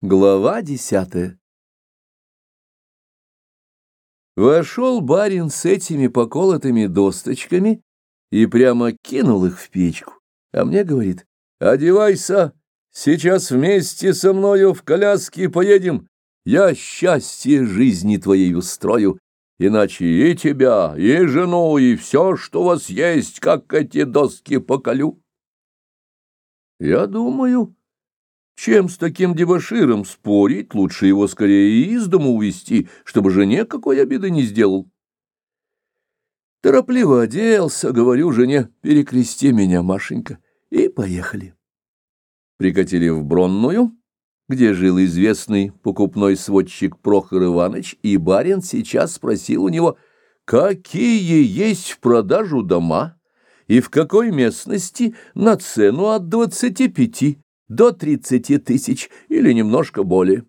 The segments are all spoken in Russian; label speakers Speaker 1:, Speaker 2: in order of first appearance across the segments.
Speaker 1: Глава десятая. Вошел барин с этими поколотыми досточками и прямо кинул их в печку, а мне говорит, «Одевайся, сейчас вместе со мною в коляске поедем, я счастье жизни твоей устрою, иначе и тебя, и жену, и все, что у вас есть, как эти доски поколю». Я думаю... Чем с таким дебоширом спорить, лучше его скорее из дому увести, чтобы жене какой обиды не сделал. Торопливо оделся, говорю жене, перекрести меня, Машенька, и поехали. Прикатили в Бронную, где жил известный покупной сводчик Прохор Иванович, и барин сейчас спросил у него, какие есть в продажу дома и в какой местности на цену от двадцати пяти до тридцати тысяч или немножко более.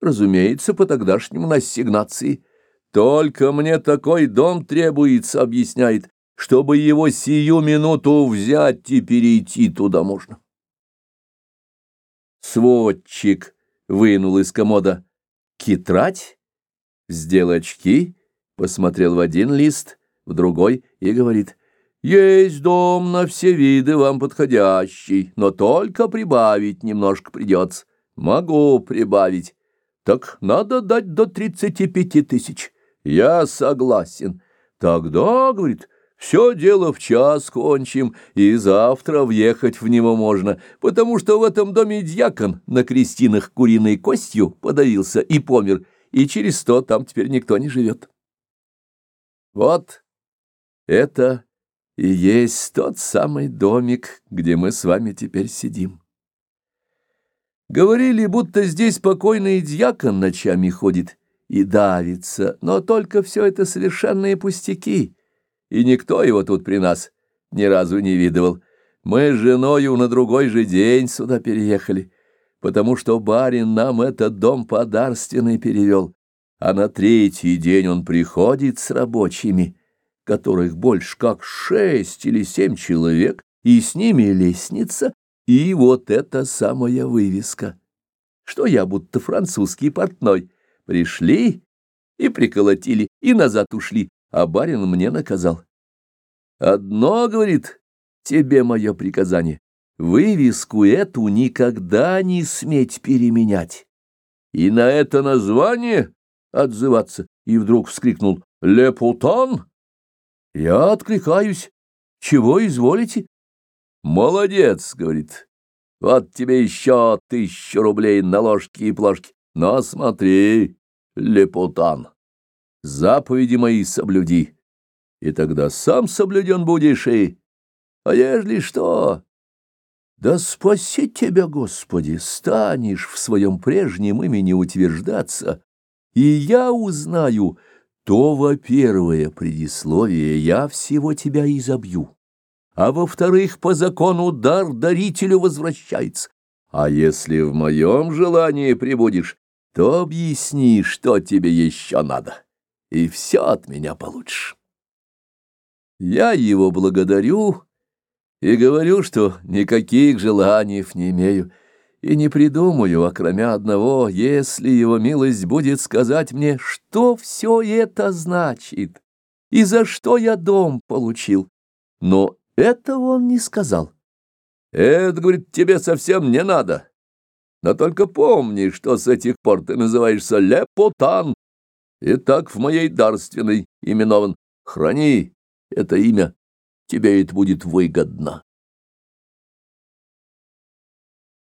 Speaker 1: Разумеется, по тогдашнему ассигнации. Только мне такой дом требуется, объясняет, чтобы его сию минуту взять и перейти туда можно. Сводчик вынул из комода китрать, сделал очки, посмотрел в один лист, в другой и говорит — есть дом на все виды вам подходящий, но только прибавить немножко придется. Могу прибавить. Так надо дать до тридцати пяти тысяч. Я согласен. Тогда, говорит, все дело в час кончим, и завтра въехать в него можно, потому что в этом доме дьякон на крестинах куриной костью подавился и помер, и через сто там теперь никто не живет. Вот это и есть тот самый домик, где мы с вами теперь сидим. Говорили, будто здесь покойный дьякон ночами ходит и давится, но только все это совершенные пустяки, и никто его тут при нас ни разу не видывал. Мы с женою на другой же день сюда переехали, потому что барин нам этот дом подарственный перевел, а на третий день он приходит с рабочими — которых больше как шесть или семь человек, и с ними лестница, и вот эта самая вывеска, что я будто французский портной. Пришли и приколотили, и назад ушли, а барин мне наказал. Одно, говорит, тебе мое приказание, вывеску эту никогда не сметь переменять. И на это название отзываться, и вдруг вскрикнул «Лепутан!» Я откликаюсь. Чего изволите? Молодец, говорит. Вот тебе еще тысячу рублей на ложки и плошки. Но смотри, лепутан, заповеди мои соблюди, и тогда сам соблюден будешь и... А ежели что? Да спаси тебя, Господи, станешь в своем прежнем имени утверждаться, и я узнаю, то, во-первых, предисловие я всего тебя изобью, а во-вторых, по закону дар дарителю возвращается. А если в моем желании прибудешь, то объясни, что тебе еще надо, и все от меня получишь. Я его благодарю и говорю, что никаких желаний не имею, и не придумаю, окромя одного, если его милость будет сказать мне, что все это значит и за что я дом получил. Но этого он не сказал. Это, говорит, тебе совсем не надо. Но только помни, что с этих пор ты называешься Лепотан, и так в моей дарственной именован. Храни это имя, тебе это будет выгодно.